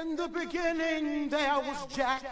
In the beginning there was Jack,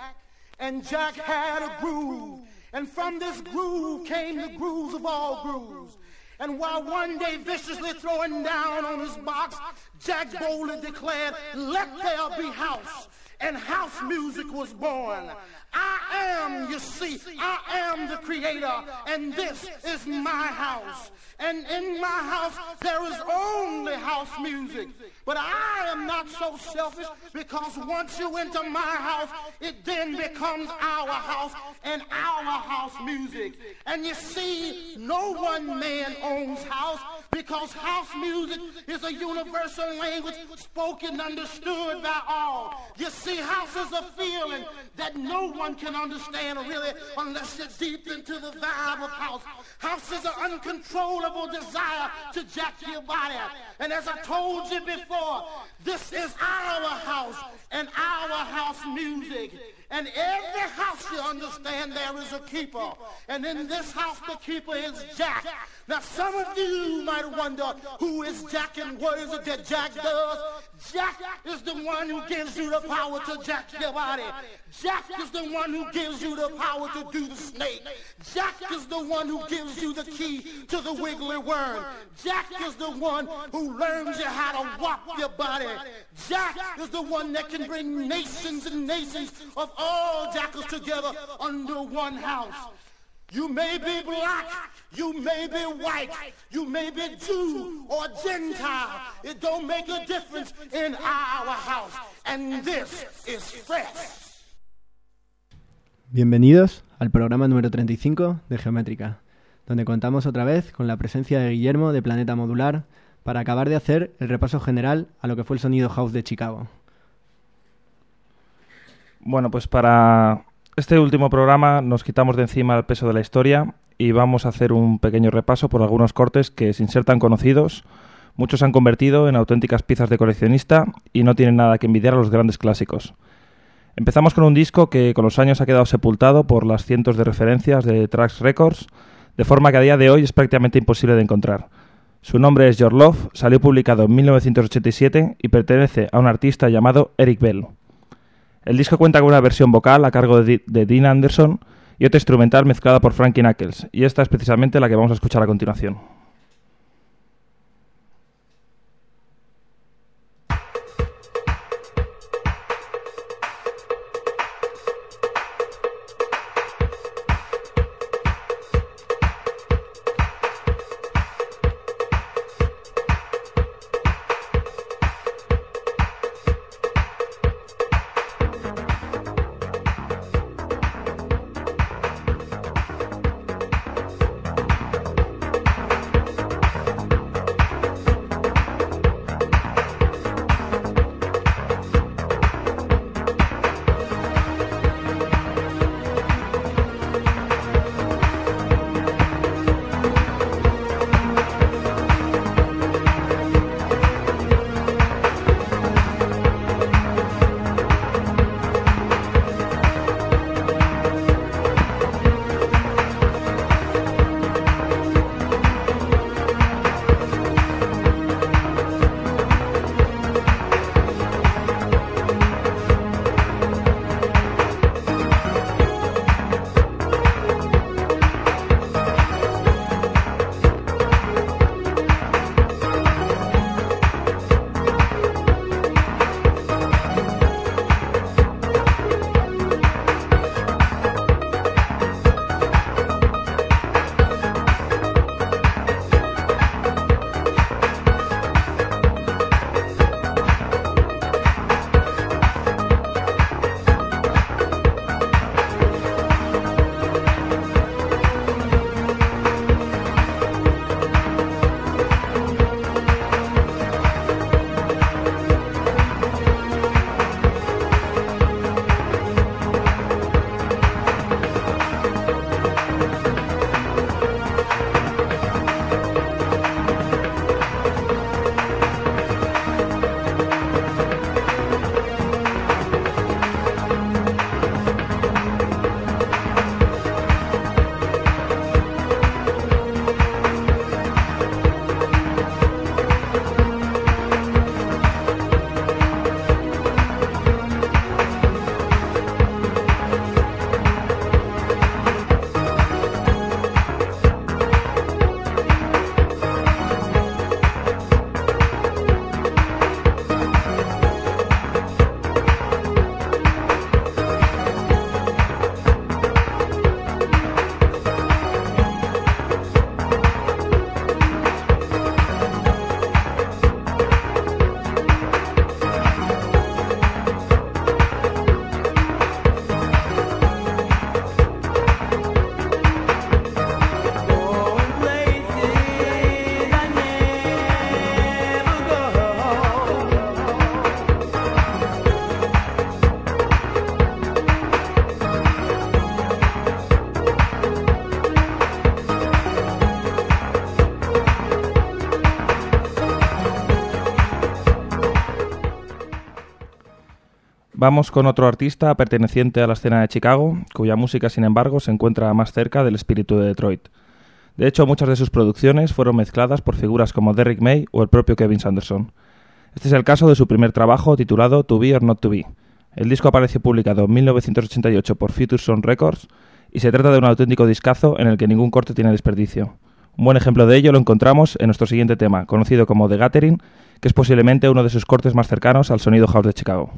and Jack had a groove. And from this groove came the grooves of all grooves. And while one day viciously throwing down on his box, Jack boldly declared, let there be house. And house music was born. I am, you see, I am the creator, and this is my house. And in my house, there is only house music. But I am not so selfish because once you enter my house, it then becomes our house and our house music. And you see, no one man owns house because house music is a universal language spoken, understood by all. You see, house is a feeling that no one can understand really unless you're deep into the vibe of house. House is an uncontrollable desire to jack your body. And as I told you before, this is our house and our house music. And every house, you understand, there is a keeper. And in this house, the keeper is Jack. Now, some of you might wonder, who is Jack and what is it that Jack does? Jack is the one who gives you the power to jack your body. Jack is the one who gives you the power to do the snake. Jack is the one who gives you the key to the wiggly worm. Jack is the one who learns you how to walk your body. Jack is the one that can bring nations and nations of all jackals together under one house. You may be black, you may be white, you may be Jew or Gentile. It don't make a difference in our house. And this is fresh. Bienvenidos al programa número 35 de Geométrica, donde contamos otra vez con la presencia de Guillermo de Planeta Modular para acabar de hacer el repaso general a lo que fue el sonido house de Chicago. Bueno, pues para este último programa nos quitamos de encima el peso de la historia y vamos a hacer un pequeño repaso por algunos cortes que, sin ser tan conocidos, muchos han convertido en auténticas piezas de coleccionista y no tienen nada que envidiar a los grandes clásicos. Empezamos con un disco que con los años ha quedado sepultado por las cientos de referencias de Trax Records, de forma que a día de hoy es prácticamente imposible de encontrar. Su nombre es Your Love, salió publicado en 1987 y pertenece a un artista llamado Eric Bell. El disco cuenta con una versión vocal a cargo de, Dean Anderson y otra instrumental mezclada por Frankie Knuckles, y esta es precisamente la que vamos a escuchar a continuación. Vamos con otro artista perteneciente a la escena de Chicago, cuya música, sin embargo, se encuentra más cerca del espíritu de Detroit. De hecho, muchas de sus producciones fueron mezcladas por figuras como Derrick May o el propio Kevin Sanderson. Este es el caso de su primer trabajo titulado To Be or Not To Be. El disco apareció publicado en 1988 por Future Sound Records y se trata de un auténtico discazo en el que ningún corte tiene desperdicio. Un buen ejemplo de ello lo encontramos en nuestro siguiente tema, conocido como The Gathering, que es posiblemente uno de sus cortes más cercanos al sonido house de Chicago.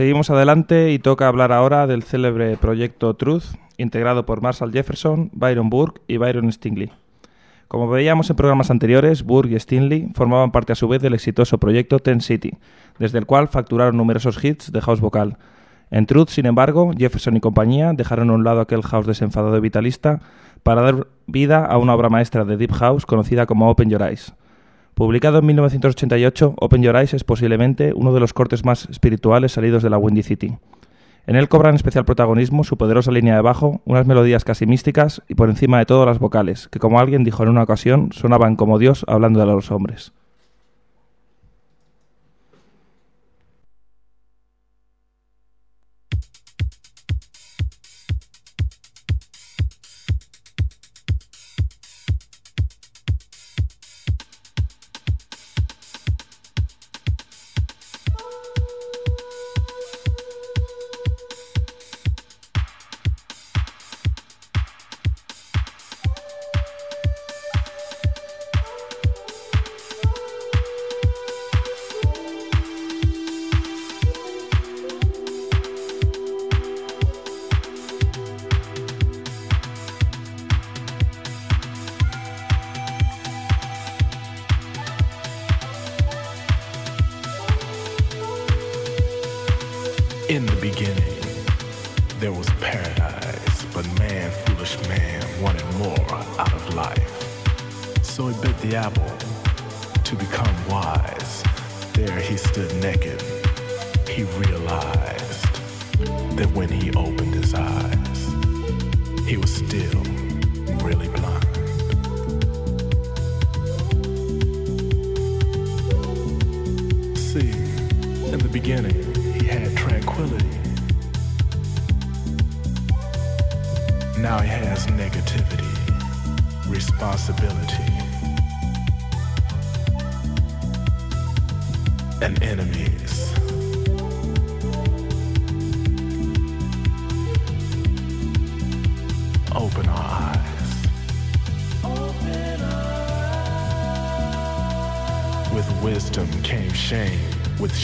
Seguimos adelante y toca hablar ahora del célebre proyecto Truth, integrado por Marshall Jefferson, Byron Burke y Byron Stingley. Como veíamos en programas anteriores, Burke y Stingley formaban parte a su vez del exitoso proyecto Ten City, desde el cual facturaron numerosos hits de house vocal. En Truth, sin embargo, Jefferson y compañía dejaron a un lado aquel house desenfadado y vitalista para dar vida a una obra maestra de Deep House conocida como Open Your Eyes. Publicado en 1988, Open Your Eyes es posiblemente uno de los cortes más espirituales salidos de la Windy City. En él cobran especial protagonismo su poderosa línea de bajo, unas melodías casi místicas y por encima de todo las vocales, que como alguien dijo en una ocasión, sonaban como Dios hablando de los hombres.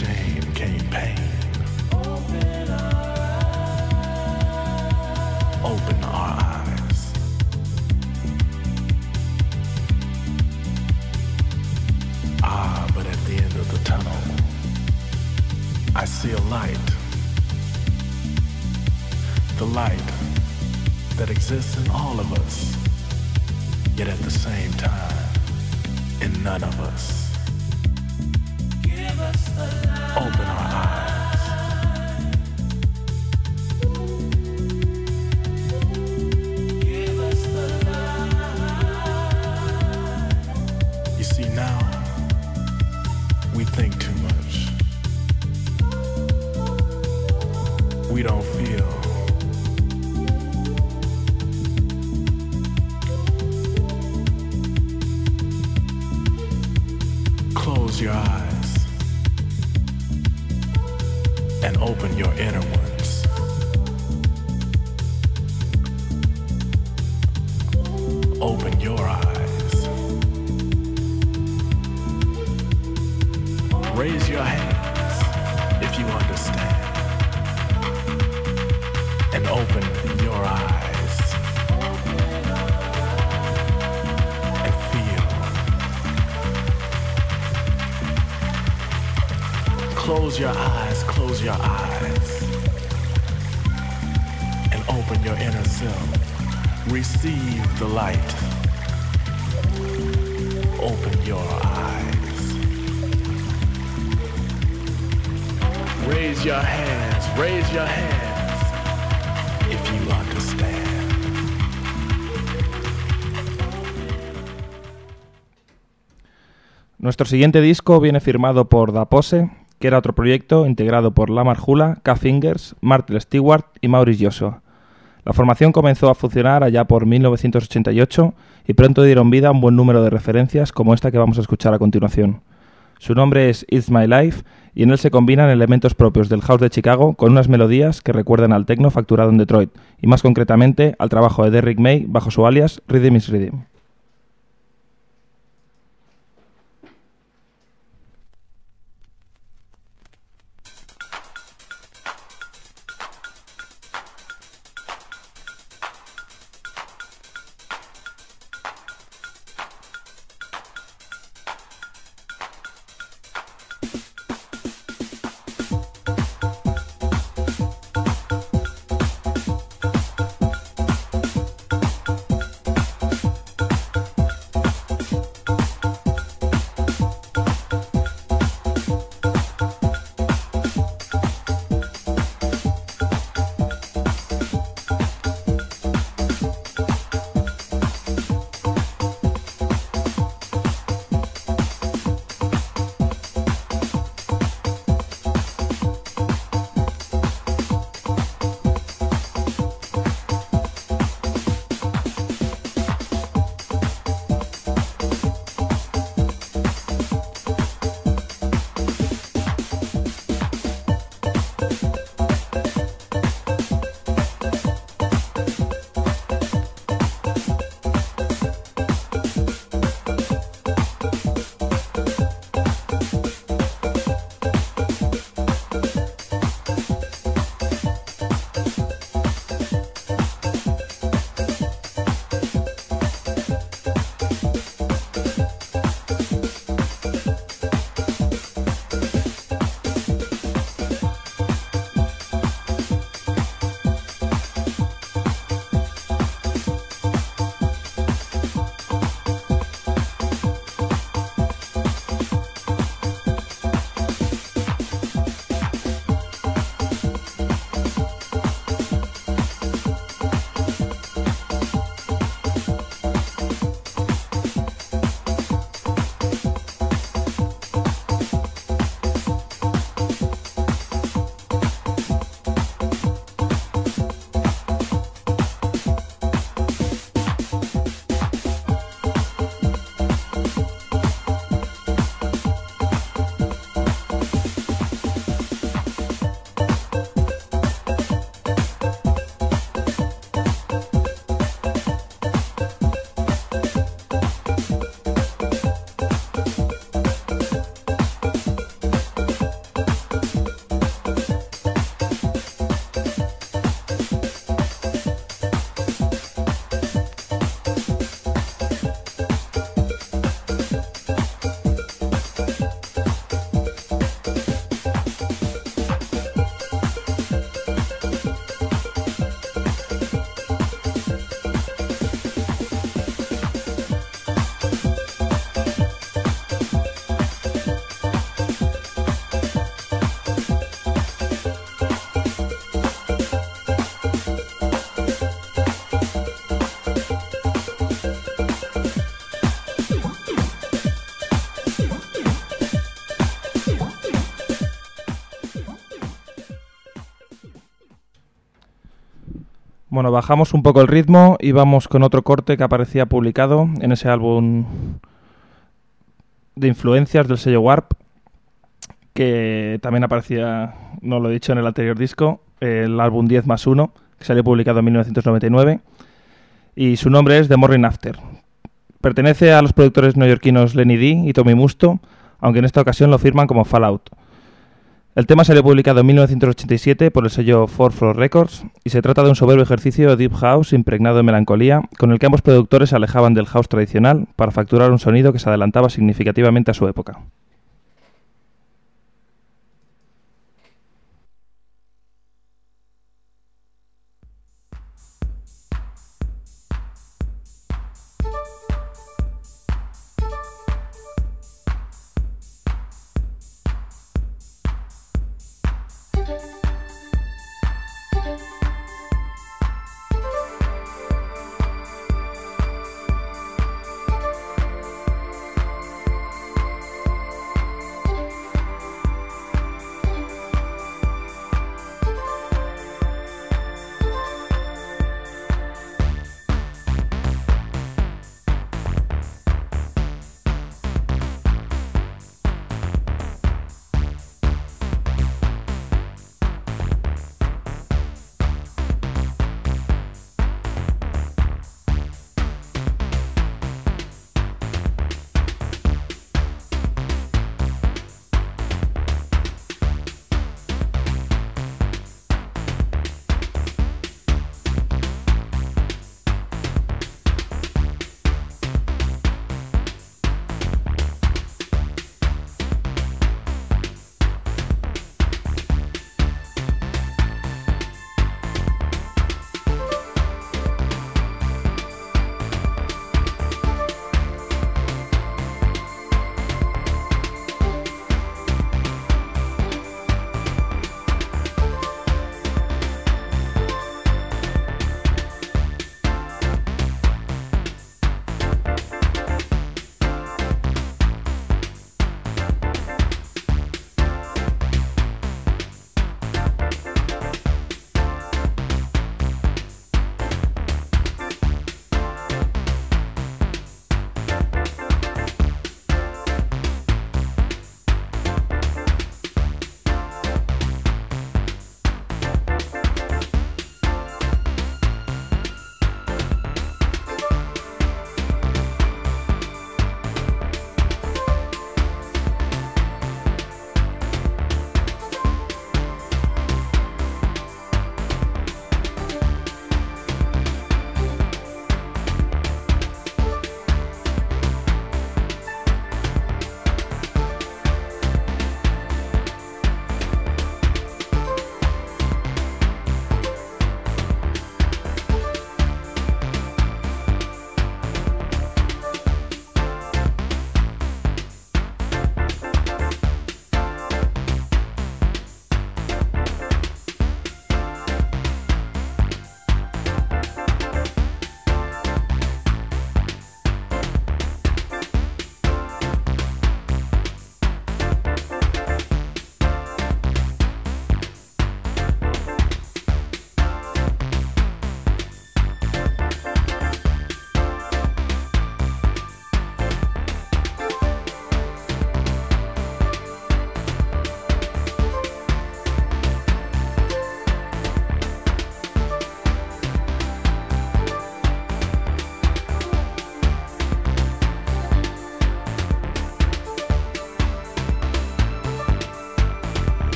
Shame came pain. Open our eyes. Ah, but at the end of the tunnel, I see a light. The light that exists in all of us, yet at the same time, in none of us. Open our eyes. Raise your hands, raise your hands if you. Nuestro siguiente disco viene firmado por Da Pose, que era otro proyecto integrado por Lamar Hula, K. Fingers, Martel Stewart y Maurice Joshua. La formación comenzó a funcionar allá por 1988 y pronto dieron vida a un buen número de referencias como esta que vamos a escuchar a continuación. Su nombre es It's My Life y en él se combinan elementos propios del house de Chicago con unas melodías que recuerdan al techno facturado en Detroit y más concretamente al trabajo de Derrick May bajo su alias Rhythm is Rhythm. Bueno, bajamos un poco el ritmo y vamos con otro corte que aparecía publicado en ese álbum de influencias del sello Warp, que también aparecía, no lo he dicho en el anterior disco, el álbum 10 más 1, que salió publicado en 1999, y su nombre es The Morning After. Pertenece a los productores neoyorquinos Lenny D y Tommy Musto, aunque en esta ocasión lo firman como Fallout. El tema salió publicado en 1987 por el sello Four Floor Records y se trata de un soberbio ejercicio de deep house impregnado de melancolía, con el que ambos productores se alejaban del house tradicional para facturar un sonido que se adelantaba significativamente a su época.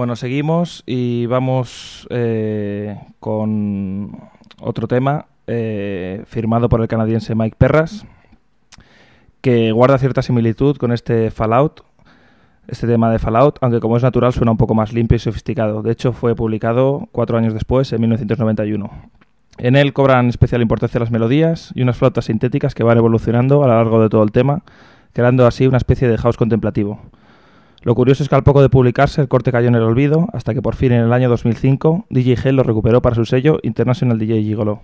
Bueno, seguimos y vamos eh, con otro tema eh, firmado por el canadiense Mike Perras, que guarda cierta similitud con este Fallout, este tema de Fallout, aunque como es natural suena un poco más limpio y sofisticado. De hecho, fue publicado cuatro años después, en 1991. En él cobran especial importancia las melodías y unas flautas sintéticas que van evolucionando a lo largo de todo el tema, creando así una especie de house contemplativo. Lo curioso es que al poco de publicarse el corte cayó en el olvido, hasta que por fin en el año 2005 DJ Hell lo recuperó para su sello International DJ Gigolo.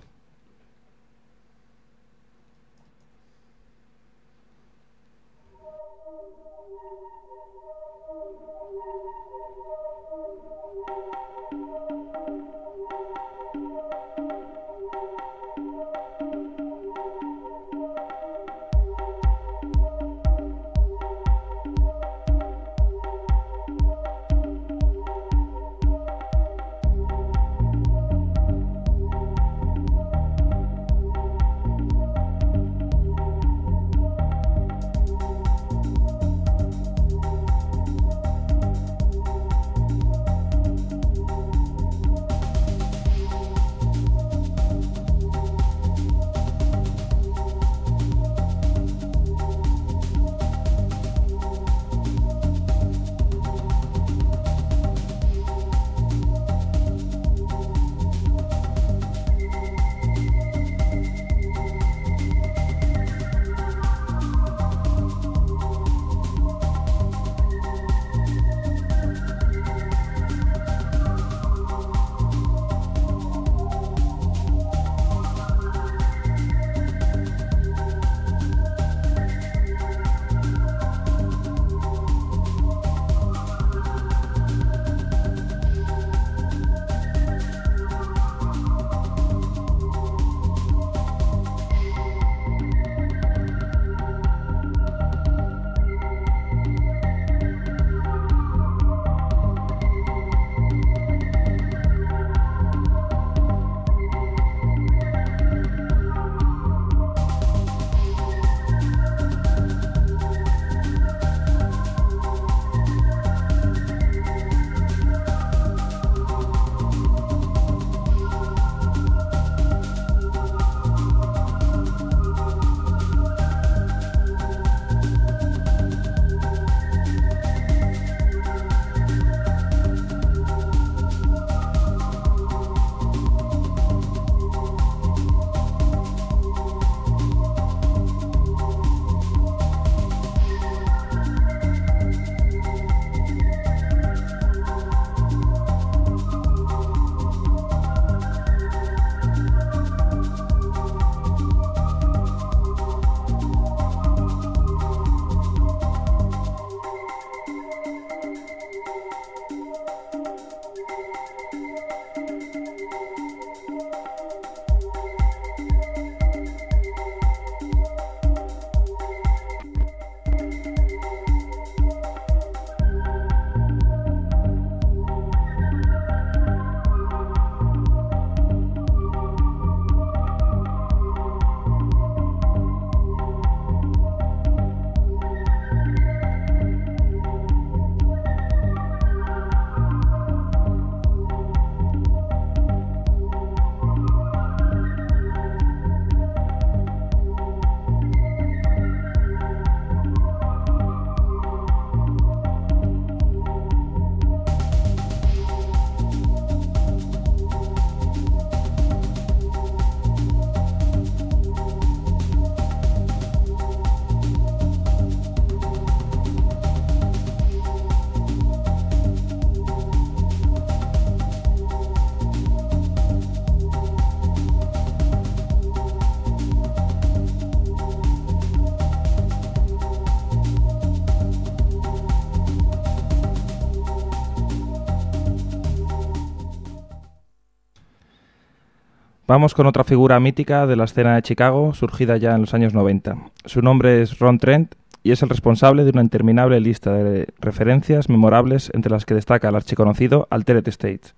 Vamos con otra figura mítica de la escena de Chicago, surgida ya en los años 90. Su nombre es Ron Trent y es el responsable de una interminable lista de referencias memorables entre las que destaca el archiconocido Altered States.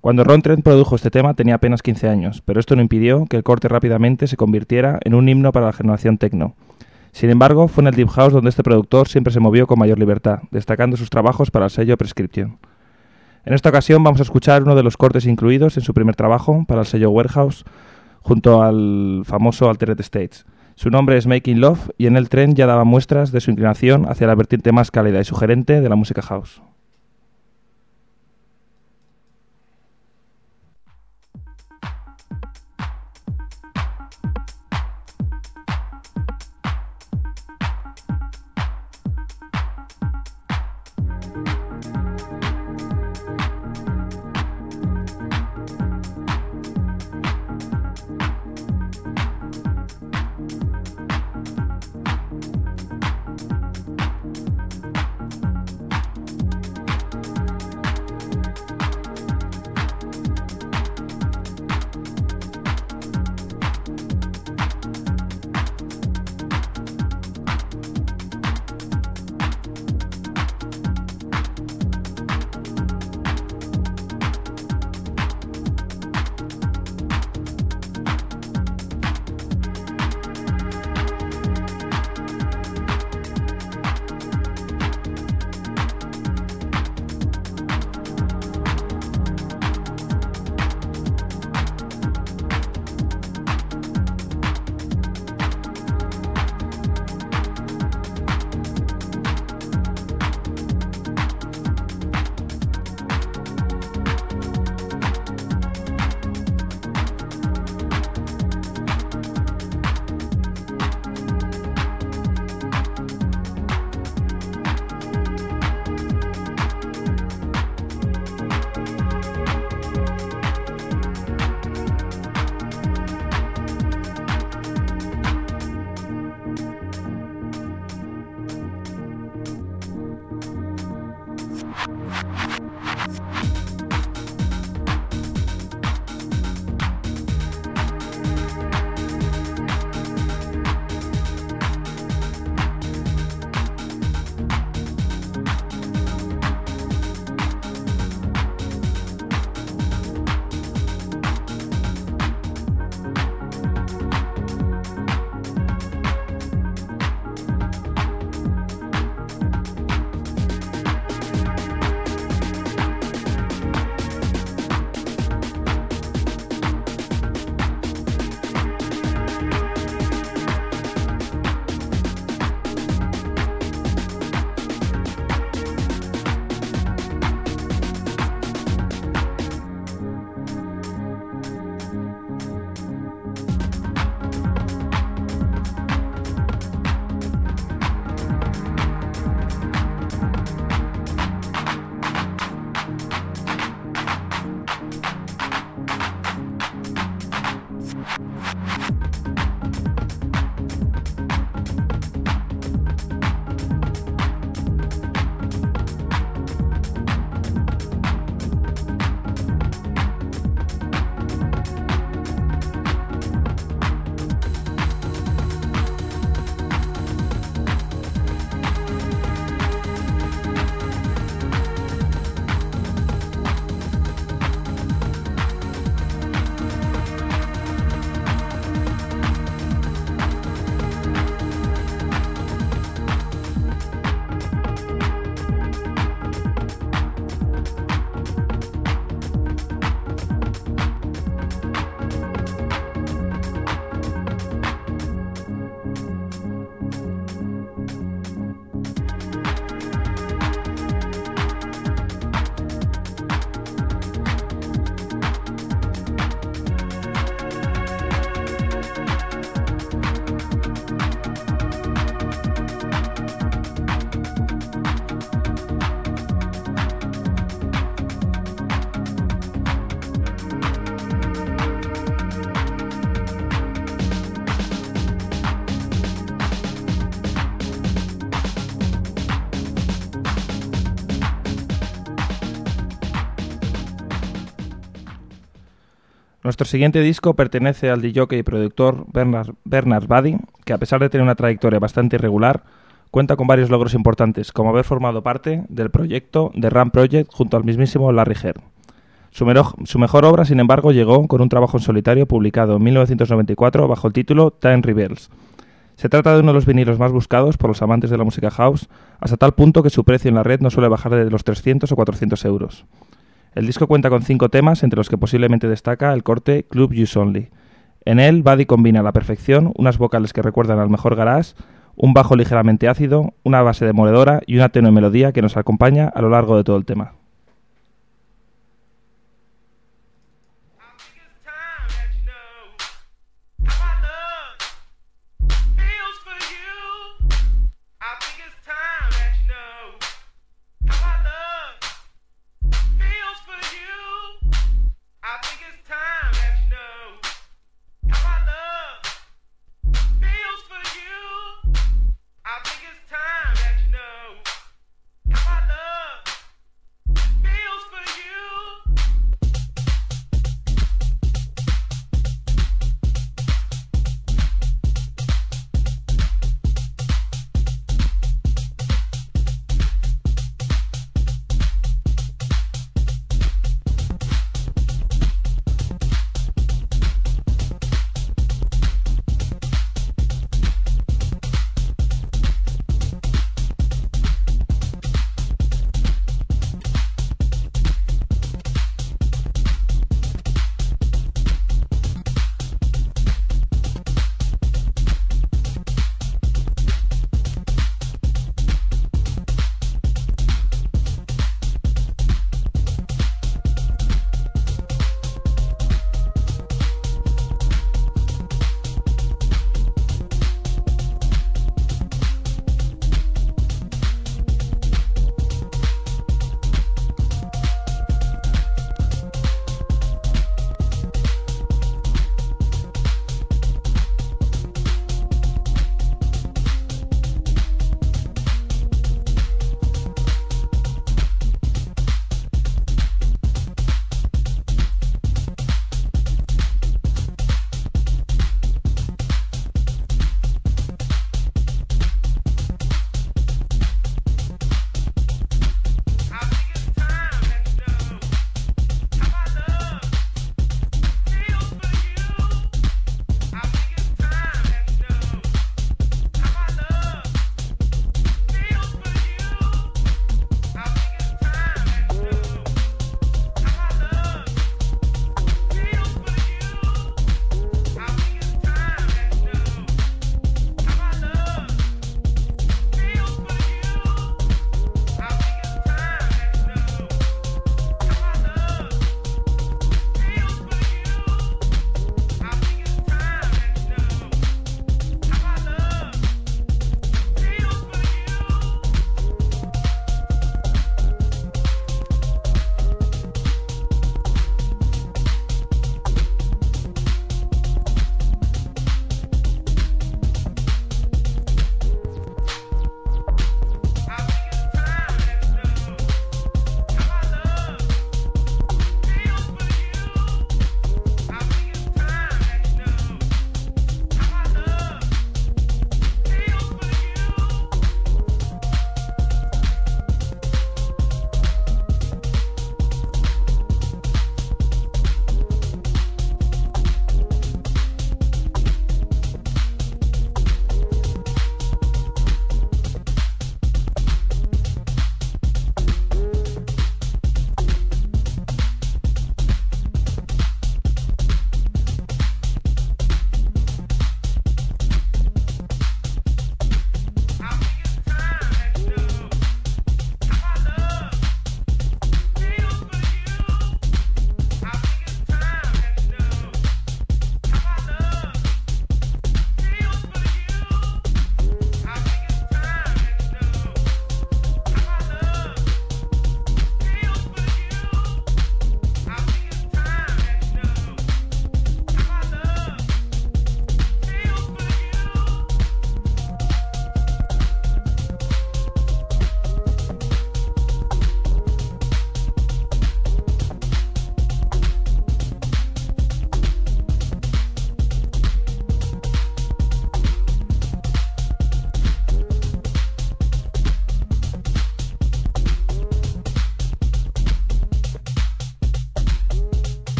Cuando Ron Trent produjo este tema tenía apenas 15 años, pero esto no impidió que el corte rápidamente se convirtiera en un himno para la generación techno. Sin embargo, fue en el Deep House donde este productor siempre se movió con mayor libertad, destacando sus trabajos para el sello Prescription. En esta ocasión vamos a escuchar uno de los cortes incluidos en su primer trabajo para el sello Warehouse junto al famoso Altered States. Su nombre es Making Love y en el tren ya daba muestras de su inclinación hacia la vertiente más cálida y sugerente de la música house. Nuestro siguiente disco pertenece al DJ y productor Bernard, Bernard Buddy, que a pesar de tener una trayectoria bastante irregular, cuenta con varios logros importantes, como haber formado parte del proyecto The Ram Project junto al mismísimo Larry. Su, su, mejor obra, sin embargo, llegó con un trabajo en solitario publicado en 1994 bajo el título Time Rebels. Se trata de uno de los vinilos más buscados por los amantes de la música house, hasta tal punto que su precio en la red no suele bajar de los 300 o 400 euros. El disco cuenta con cinco temas, entre los que posiblemente destaca el corte Club Use Only. En él, Buddy combina a la perfección unas vocales que recuerdan al mejor garage, un bajo ligeramente ácido, una base demoledora y una tenue melodía que nos acompaña a lo largo de todo el tema.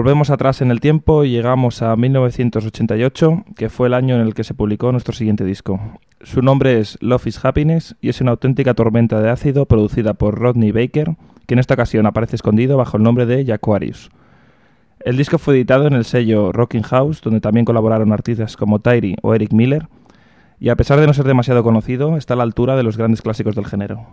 Volvemos atrás en el tiempo y llegamos a 1988, que fue el año en el que se publicó nuestro siguiente disco. Su nombre es Love is Happiness y es una auténtica tormenta de ácido producida por Rodney Baker, que en esta ocasión aparece escondido bajo el nombre de Jaquarius. El disco fue editado en el sello Rocking House, donde también colaboraron artistas como Tyree o Eric Miller, y a pesar de no ser demasiado conocido, está a la altura de los grandes clásicos del género.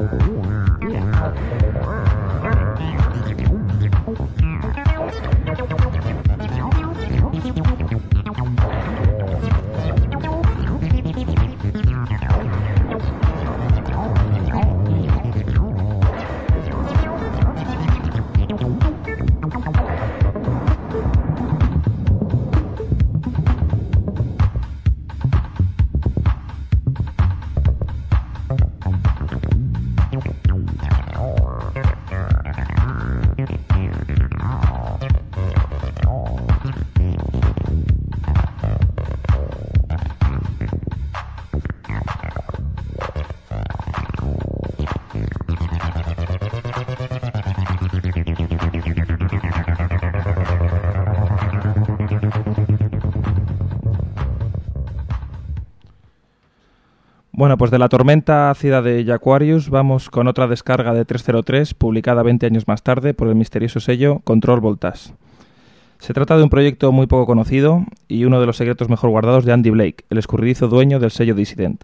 Yeah. Bueno, pues de la tormenta ácida de Jaquarius vamos con otra descarga de 303 publicada 20 años más tarde por el misterioso sello Control Voltage. Se trata de un proyecto muy poco conocido y uno de los secretos mejor guardados de Andy Blake, el escurridizo dueño del sello Dissident.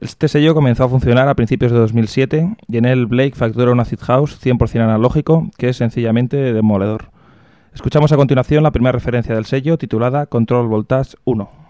Este sello comenzó a funcionar a principios de 2007 y en él Blake factura un acid house 100% analógico que es sencillamente demoledor. Escuchamos a continuación la primera referencia del sello titulada Control Voltage 1.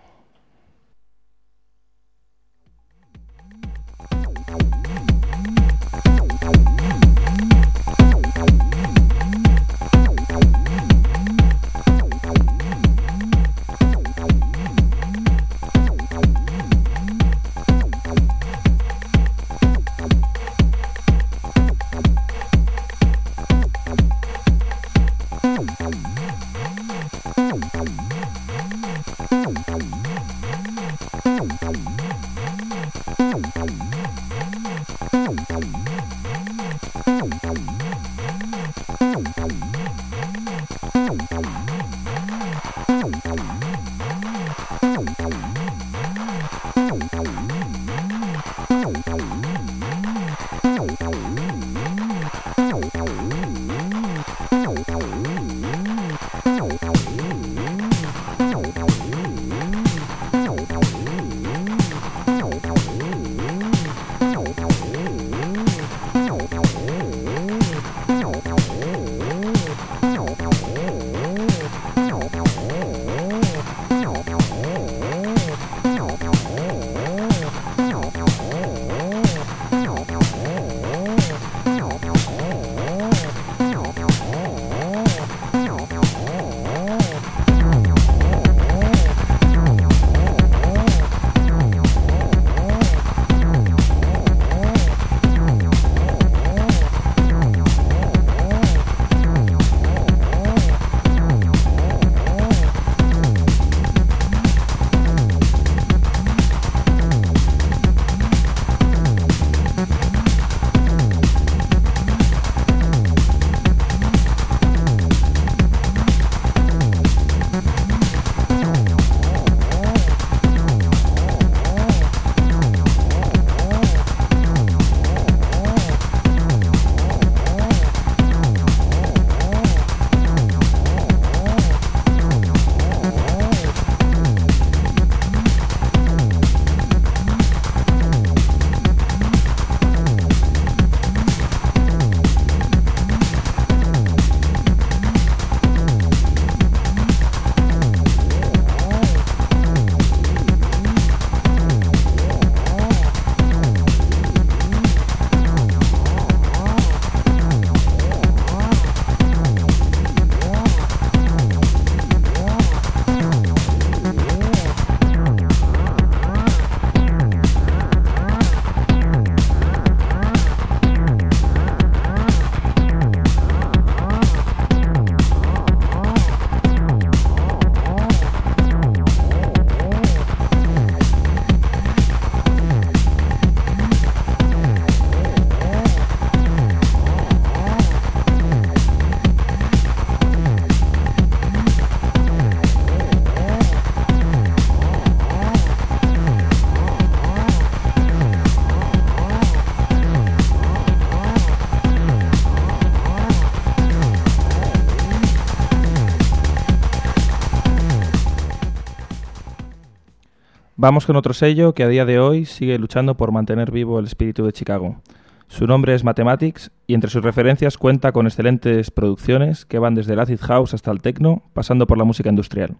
Vamos con otro sello que a día de hoy sigue luchando por mantener vivo el espíritu de Chicago. Su nombre es Mathematics y entre sus referencias cuenta con excelentes producciones que van desde el acid house hasta el techno, pasando por la música industrial.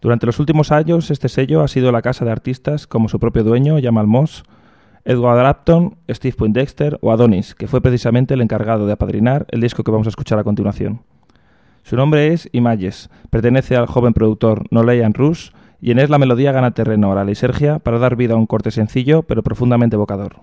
Durante los últimos años, este sello ha sido la casa de artistas como su propio dueño, Jamal Moss, Edward Apton, Steve Poindexter o Adonis, que fue precisamente el encargado de apadrinar el disco que vamos a escuchar a continuación. Su nombre es Images, pertenece al joven productor Noleyan Rush y en es la melodía gana terreno a la lisergia para dar vida a un corte sencillo pero profundamente evocador.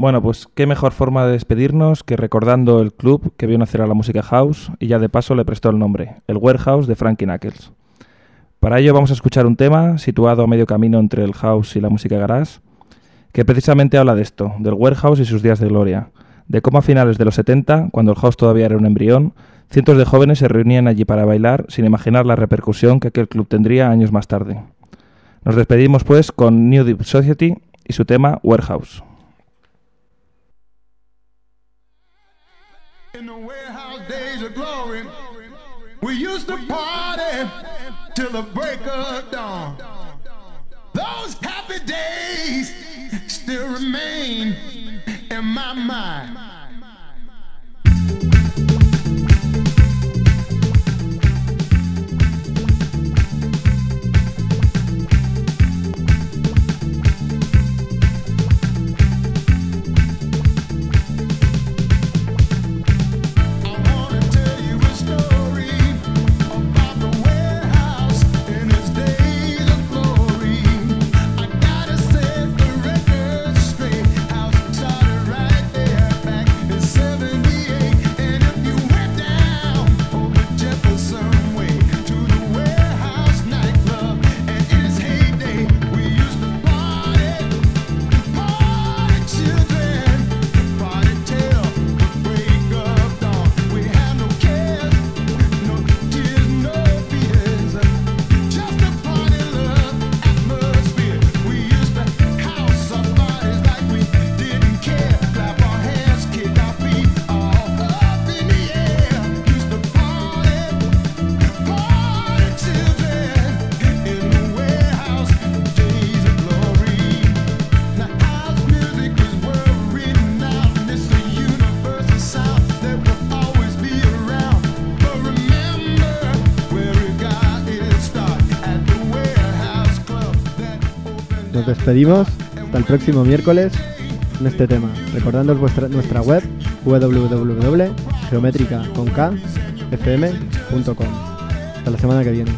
Bueno, pues qué mejor forma de despedirnos que recordando el club que vio nacer a la música house y ya de paso le prestó el nombre, el Warehouse de Frankie Knuckles. Para ello vamos a escuchar un tema situado a medio camino entre el house y la música garage, que precisamente habla de esto, del warehouse y sus días de gloria, de cómo a finales de los 70, cuando el house todavía era un embrión, cientos de jóvenes se reunían allí para bailar sin imaginar la repercusión que aquel club tendría años más tarde. Nos despedimos pues con New Deep Society y su tema Warehouse. We used to party till the break of dawn. Those happy days still remain in my mind. Despedimos hasta el próximo miércoles con este tema. Recordándoos vuestra, nuestra web www.geométrica.fm.com. Hasta la semana que viene.